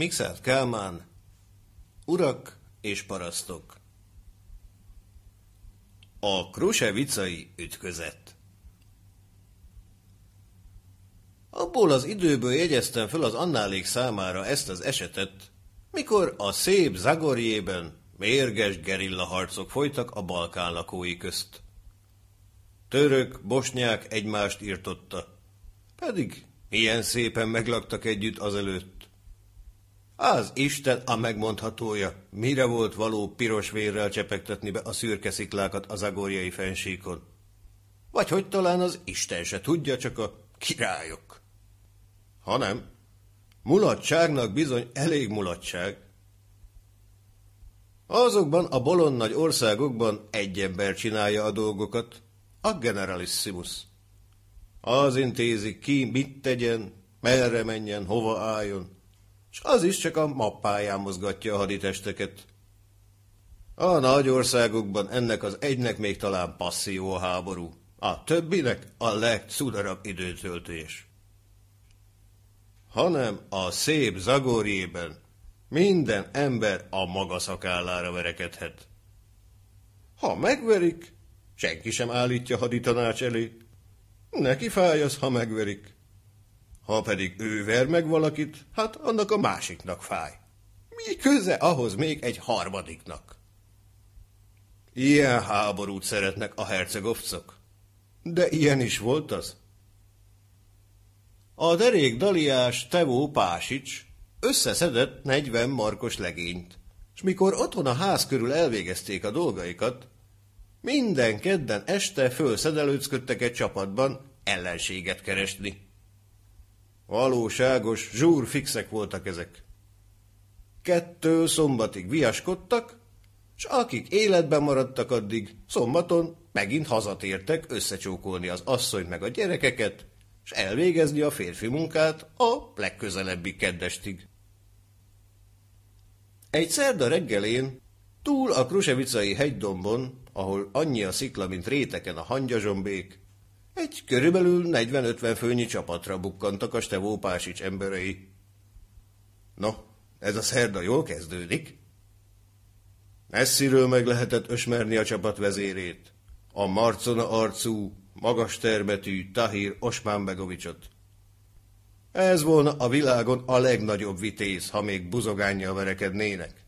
Mixát Kálmán, urak és parasztok. A krusevicai ütközet Abból az időből jegyeztem fel az annálék számára ezt az esetet, mikor a szép Zagorjében mérges gerilla harcok folytak a Balkán lakói közt. Török, bosnyák egymást írtotta, pedig milyen szépen meglaktak együtt azelőtt. Az Isten a megmondhatója, mire volt való piros vérrel csepegtetni be a szürke sziklákat az agorjai fensíkon. Vagy hogy talán az Isten se tudja, csak a királyok. Hanem, mulatságnak bizony elég mulatság. Azokban a bolond nagy országokban egy ember csinálja a dolgokat, a generalissimus. Az intézik ki, mit tegyen, merre menjen, hova álljon, és az is csak a mappáján mozgatja a haditesteket. A nagy országokban ennek az egynek még talán passzió a háború, a többinek a legcudarabb időtöltés. Hanem a szép Zagorjében minden ember a maga szakállára verekedhet. Ha megverik, senki sem állítja haditanács elé. Neki fáj az, ha megverik. Ha pedig ő ver meg valakit, hát annak a másiknak fáj. Mi köze ahhoz még egy harmadiknak? Ilyen háborút szeretnek a hercegovcok. De ilyen is volt az. A derék daliás Tevó Pásics összeszedett negyven markos legényt, és mikor otthon a ház körül elvégezték a dolgaikat, minden kedden este fölszedelőcködtek egy csapatban ellenséget keresni. Valóságos, zsúrfixek voltak ezek. Kettő szombatig viaskodtak, s akik életben maradtak addig, szombaton megint hazatértek összecsókolni az asszonyt meg a gyerekeket, s elvégezni a férfi munkát a legközelebbi keddestig. Egy szerda reggelén, túl a Krusevicai hegydombon, ahol annyi a szikla, mint réteken a hangyazsombék, egy körülbelül 40-50 főnyi csapatra bukkantak a Stevó Pásics emberei. No, ez a szerda jól kezdődik. Messziről meg lehetett ösmerni a csapat vezérét, a marcona arcú, magas termetű Tahir Osmán Begovicsot. Ez volna a világon a legnagyobb vitéz, ha még buzogánnyal verekednének.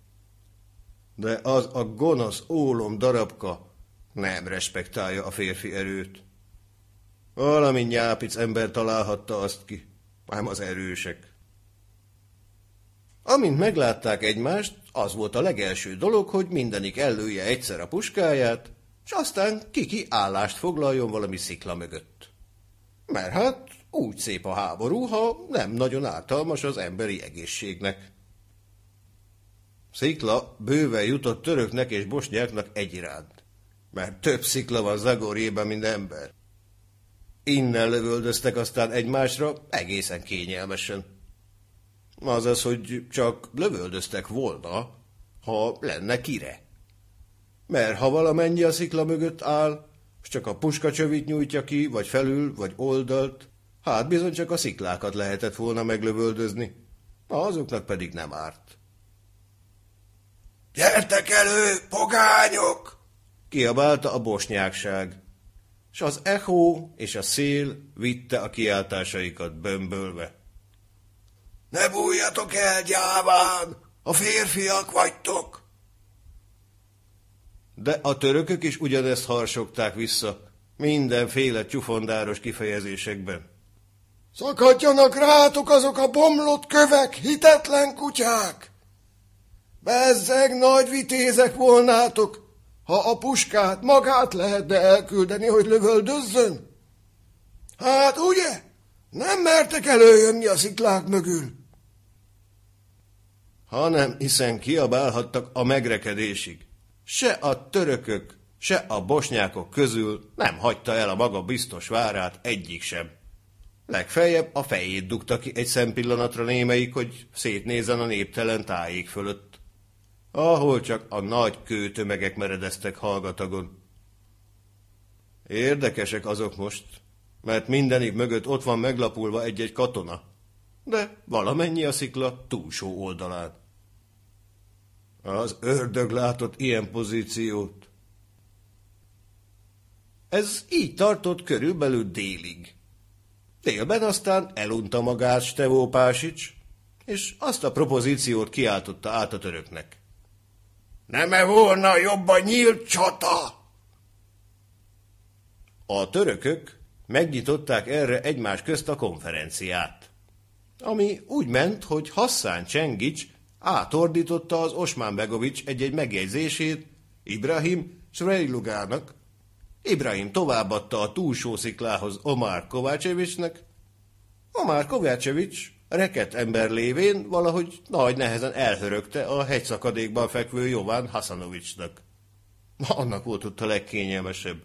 De az a gonosz ólom darabka nem respektálja a férfi erőt. Valami nyápic ember találhatta azt ki, ám az erősek. Amint meglátták egymást, az volt a legelső dolog, hogy mindenik ellője egyszer a puskáját, és aztán kiki állást foglaljon valami szikla mögött. Mert hát úgy szép a háború, ha nem nagyon ártalmas az emberi egészségnek. Szikla bőven jutott töröknek és bosnyáknak egyiránt, mert több szikla van Zagorjében, mint ember. Innen lövöldöztek aztán egymásra egészen kényelmesen. Azaz, hogy csak lövöldöztek volna, ha lenne kire. Mert ha valamennyi a szikla mögött áll, és csak a puskacsövit nyújtja ki, vagy felül, vagy oldalt, hát bizony csak a sziklákat lehetett volna meglövöldözni, azoknak pedig nem árt. Gyertek elő, pogányok! kiabálta a bosnyákság s az echó és a szél vitte a kiáltásaikat bömbölve. Ne bújjatok el, gyáván! A férfiak vagytok! De a törökök is ugyanezt harsogták vissza, mindenféle csufondáros kifejezésekben. Szakadjanak rátok azok a bomlott kövek, hitetlen kutyák! Bezzeg nagy vitézek volnátok, ha a puskát magát lehetne elküldeni, hogy lövöldözzön? Hát ugye? Nem mertek előjönni a sziklák mögül. Hanem hiszen kiabálhattak a megrekedésig. Se a törökök, se a bosnyákok közül nem hagyta el a maga biztos várát egyik sem. Legfeljebb a fejét dugta ki egy szempillanatra némelyik, hogy szétnézzen a néptelen tájék fölött ahol csak a nagy kőtömegek meredeztek hallgatagon. Érdekesek azok most, mert mindenik mögött ott van meglapulva egy-egy katona. de valamennyi a szikla túlsó oldalán. Az ördög látott ilyen pozíciót. Ez így tartott körülbelül délig. Délben aztán elunta magát Stevó Pásics, és azt a propozíciót kiáltotta át a töröknek. Nem-e volna jobb a nyílt csata? A törökök megnyitották erre egymás közt a konferenciát, ami úgy ment, hogy Hasszán Csengics átordította az Osmán Begovics egy-egy megjegyzését Ibrahim Srejlugának, Ibrahim továbbadta a túlsó sziklához Omar Kovácsevicsnek, Omar Kovácsevics reket ember lévén valahogy nagy nehezen elhörögte a hegyszakadékban fekvő Jován Hasanovicsnak. Annak volt ott a legkényelmesebb.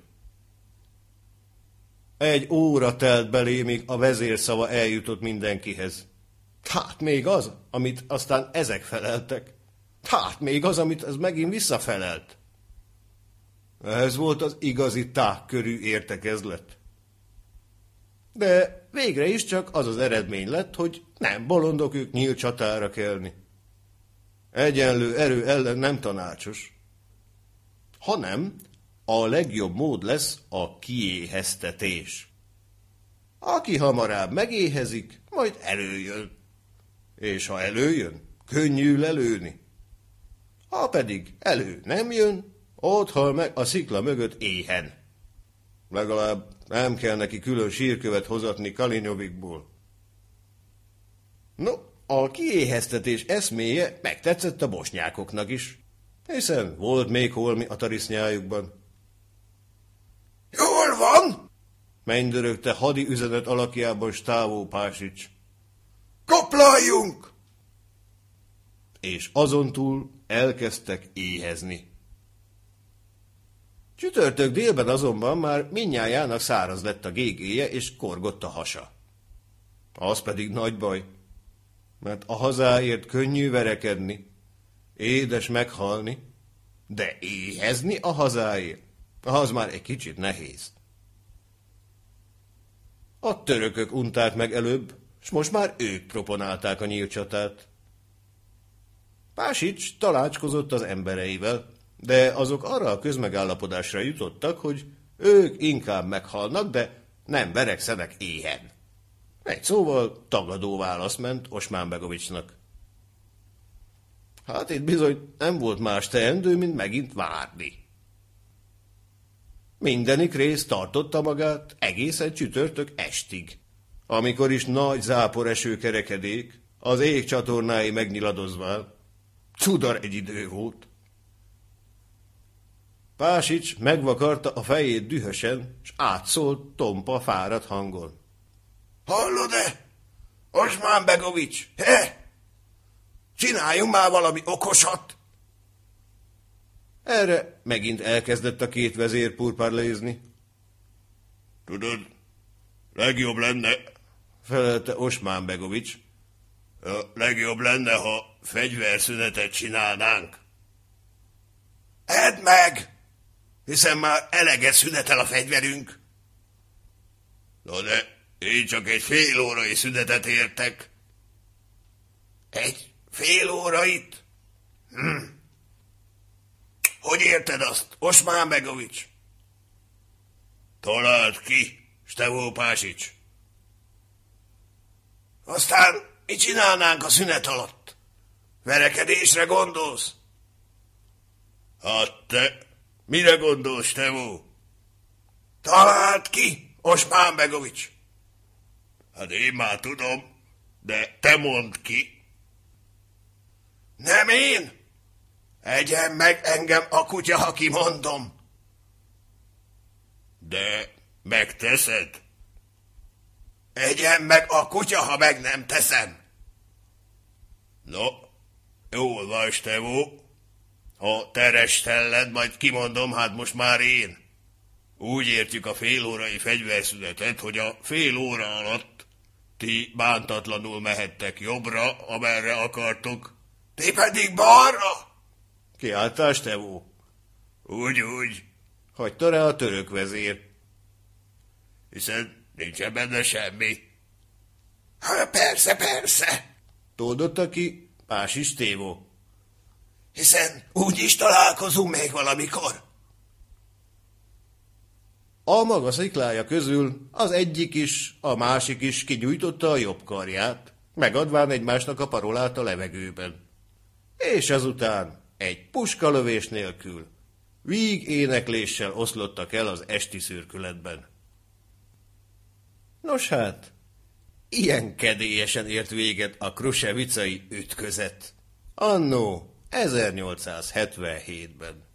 Egy óra telt belé, míg a vezérszava eljutott mindenkihez. Hát még az, amit aztán ezek feleltek. Hát még az, amit ez megint visszafelelt. Ez volt az igazi tágkörű értekezlet. De végre is csak az az eredmény lett, hogy nem bolondok ők nyílt csatára kelni. Egyenlő erő ellen nem tanácsos. Hanem a legjobb mód lesz a kiéheztetés. Aki hamarabb megéhezik, majd előjön. És ha előjön, könnyű lelőni. Ha pedig elő nem jön, ott hal meg a szikla mögött éhen. Legalább nem kell neki külön sírkövet hozatni Kalinyovikból. No, a kiéheztetés eszméje megtetszett a bosnyákoknak is, hiszen volt még holmi a tarisznyájukban. Jól van! Mennydörögte hadi üzenet alakjában Stávó Pásics. Kaplaljunk! És azon túl elkezdtek éhezni. Csütörtök délben azonban már minnyájának száraz lett a gégéje, és korgott a hasa. Az pedig nagy baj, mert a hazáért könnyű verekedni, édes meghalni, de éhezni a hazáért, az már egy kicsit nehéz. A törökök unták meg előbb, s most már ők proponálták a nyílt csatát. Pásics talácskozott az embereivel, de azok arra a közmegállapodásra jutottak, hogy ők inkább meghalnak, de nem verekszenek éhen. Egy szóval tagadó válasz ment Osmán Begovicsnak. Hát itt bizony nem volt más teendő, mint megint várni. Mindenik rész tartotta magát egészen csütörtök estig, amikor is nagy zápor kerekedék, az ég csatornái megnyiladozván. Cudar egy idő volt. Pásics megvakarta a fejét dühösen, s átszólt tompa fáradt hangon. Hallod-e? Osmán Begovics, he? Csináljunk már valami okosat! Erre megint elkezdett a két vezér purparlézni. Tudod, legjobb lenne, felelte Osmán Begovics. A legjobb lenne, ha fegyverszünetet csinálnánk. Edd meg! Hiszen már elege szünetel a fegyverünk. Na de én csak egy fél órai szünetet értek. Egy fél órait? Hm. Hogy érted azt, Osmán Begovics? Talált ki, Stevó Pásics. Aztán mit csinálnánk a szünet alatt? Verekedésre gondolsz? Hát te, mire gondolsz, Stevó? Talált ki, Osmán Begovics. Hát én már tudom, de te mondd ki. Nem én? Egyen meg engem a kutya, ha kimondom. De megteszed? Egyen meg a kutya, ha meg nem teszem. No, jól van, Stevó. Ha terestelled, majd kimondom, hát most már én. Úgy értjük a félórai fegyverszünetet, hogy a fél óra alatt ti bántatlanul mehettek jobbra, amerre akartok. Ti pedig balra? Kiáltás, Tevó. Úgy, úgy. Hagyta rá a török vezér. Hiszen nincsen benne semmi. Ha, persze, persze, toldotta ki Pási Stévó. Hiszen úgy is találkozunk még valamikor. A maga sziklája közül az egyik is, a másik is kigyújtotta a jobb karját, megadván egymásnak a parolát a levegőben. És azután egy puskalövés nélkül víg énekléssel oszlottak el az esti szürkületben. Nos hát, ilyen kedélyesen ért véget a krusevicai ütközet. Annó 1877-ben.